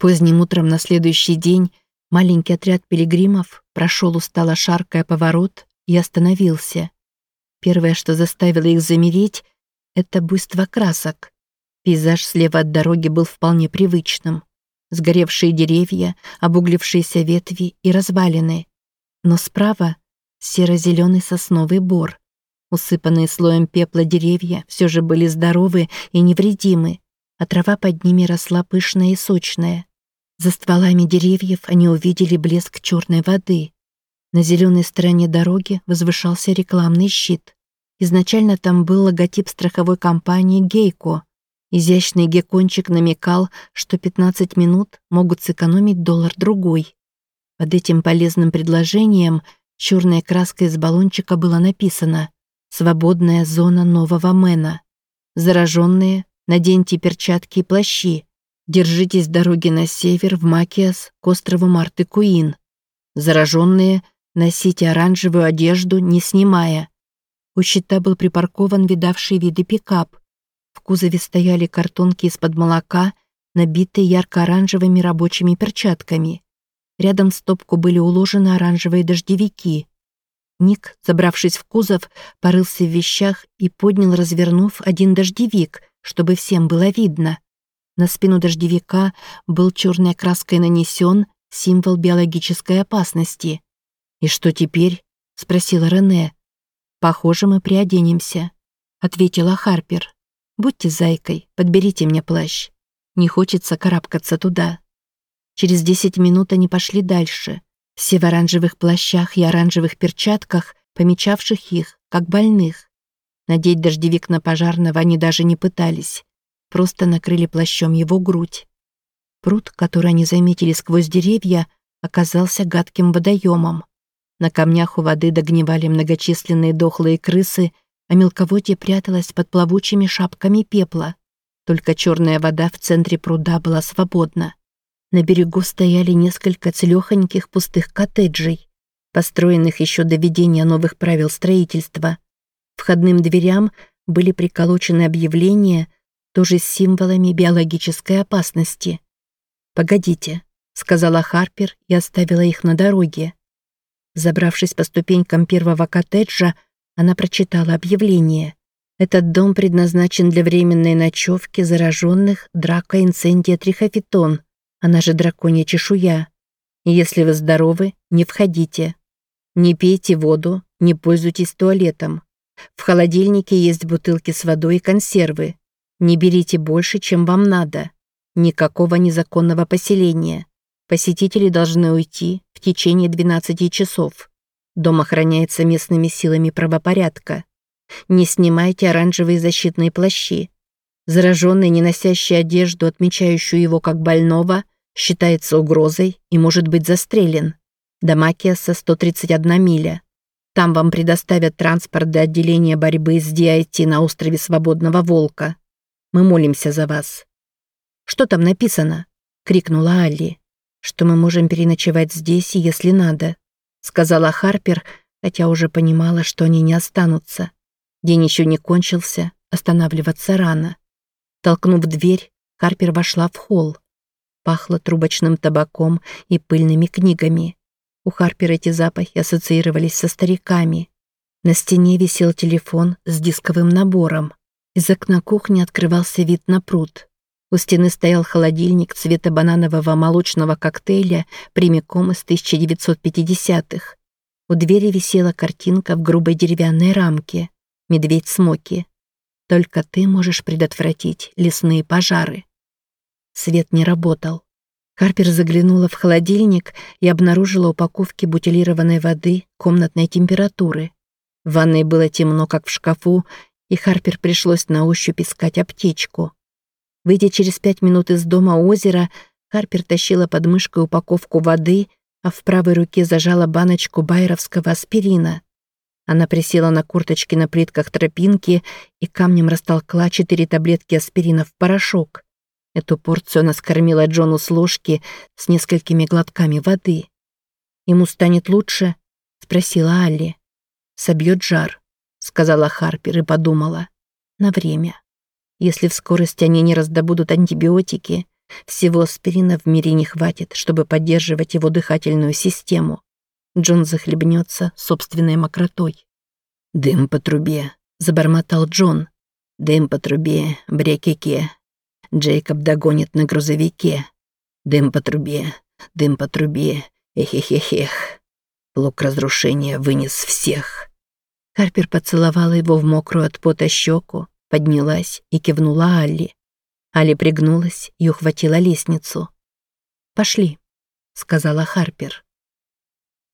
Поздним утром на следующий день маленький отряд пилигримов прошел устало шаркая поворот и остановился. Первое, что заставило их замереть, это буйство красок. Пейзаж слева от дороги был вполне привычным. Сгоревшие деревья, обуглившиеся ветви и развалины. Но справа серо-зеленый сосновый бор. Усыпанные слоем пепла деревья все же были здоровы и невредимы, а трава под ними росла пышная и сочная. За стволами деревьев они увидели блеск черной воды. На зеленой стороне дороги возвышался рекламный щит. Изначально там был логотип страховой компании «Гейко». Изящный геккончик намекал, что 15 минут могут сэкономить доллар-другой. Под этим полезным предложением черной краской из баллончика было написано «Свободная зона нового Мэна». Зараженные, наденьте перчатки и плащи. Держитесь дороги на север в Макиас к острову Марты Куин. Зараженные, носите оранжевую одежду, не снимая. У щита был припаркован видавший виды пикап. В кузове стояли картонки из-под молока, набитые ярко-оранжевыми рабочими перчатками. Рядом в стопку были уложены оранжевые дождевики. Ник, забравшись в кузов, порылся в вещах и поднял, развернув один дождевик, чтобы всем было видно. На спину дождевика был черной краской нанесен символ биологической опасности. «И что теперь?» — спросила Рене. «Похоже, мы приоденемся», — ответила Харпер. «Будьте зайкой, подберите мне плащ. Не хочется карабкаться туда». Через десять минут они пошли дальше. Все в оранжевых плащах и оранжевых перчатках, помечавших их, как больных. Надеть дождевик на пожарного они даже не пытались. Просто накрыли плащом его грудь. Пруд, который они заметили сквозь деревья, оказался гадким водоемом. На камнях у воды догнивали многочисленные дохлые крысы, а мелководье пряталось под плавучими шапками пепла. Только черная вода в центре пруда была свободна. На берегу стояли несколько целехоньких пустых коттеджей, построенных еще до введения новых правил строительства. Входным дверям были приколочены объявления, тоже с символами биологической опасности. «Погодите», — сказала Харпер и оставила их на дороге. Забравшись по ступенькам первого коттеджа, она прочитала объявление. Этот дом предназначен для временной ночевки зараженных драка инцендия трихофитон, она же драконья чешуя. Если вы здоровы, не входите. Не пейте воду, не пользуйтесь туалетом. В холодильнике есть бутылки с водой и консервы. Не берите больше, чем вам надо. Никакого незаконного поселения. Посетители должны уйти в течение 12 часов. Дом охраняется местными силами правопорядка. Не снимайте оранжевые защитные плащи. Зараженный, не носящий одежду, отмечающую его как больного, считается угрозой и может быть застрелен. До Макиаса 131 миля. Там вам предоставят транспорт до отделения борьбы с DIT на острове Свободного Волка. Мы молимся за вас. «Что там написано?» — крикнула Алли что мы можем переночевать здесь, если надо», — сказала Харпер, хотя уже понимала, что они не останутся. День еще не кончился, останавливаться рано. Толкнув дверь, Харпер вошла в холл. Пахло трубочным табаком и пыльными книгами. У Харпер эти запахи ассоциировались со стариками. На стене висел телефон с дисковым набором. Из окна кухни открывался вид на пруд. У стены стоял холодильник цвета бананового молочного коктейля прямиком из 1950-х. У двери висела картинка в грубой деревянной рамке. Медведь Смоки. Только ты можешь предотвратить лесные пожары. Свет не работал. Харпер заглянула в холодильник и обнаружила упаковки бутилированной воды комнатной температуры. В ванной было темно, как в шкафу, и Харпер пришлось на ощупь искать аптечку. Выйдя через пять минут из дома озера, Харпер тащила под мышкой упаковку воды, а в правой руке зажала баночку байеровского аспирина. Она присела на курточки на плитках тропинки и камнем растолкла четыре таблетки аспирина в порошок. Эту порцию она скормила Джону с ложки с несколькими глотками воды. «Ему станет лучше?» — спросила Алли. «Собьет жар», — сказала Харпер и подумала. «На время». Если в скорости они не раздобудут антибиотики, Всего аспирина в мире не хватит, чтобы поддерживать его дыхательную систему. Джон захлебнется собственной мокротой. «Дым по трубе», — забормотал Джон. «Дым по трубе, брекеке. Джейкоб догонит на грузовике. Дым по трубе, дым по трубе, эхехехех. Блок разрушения вынес всех». Харпер поцеловала его в мокрую от пота щеку, поднялась и кивнула Алли. Али пригнулась и ухватила лестницу. «Пошли», — сказала Харпер.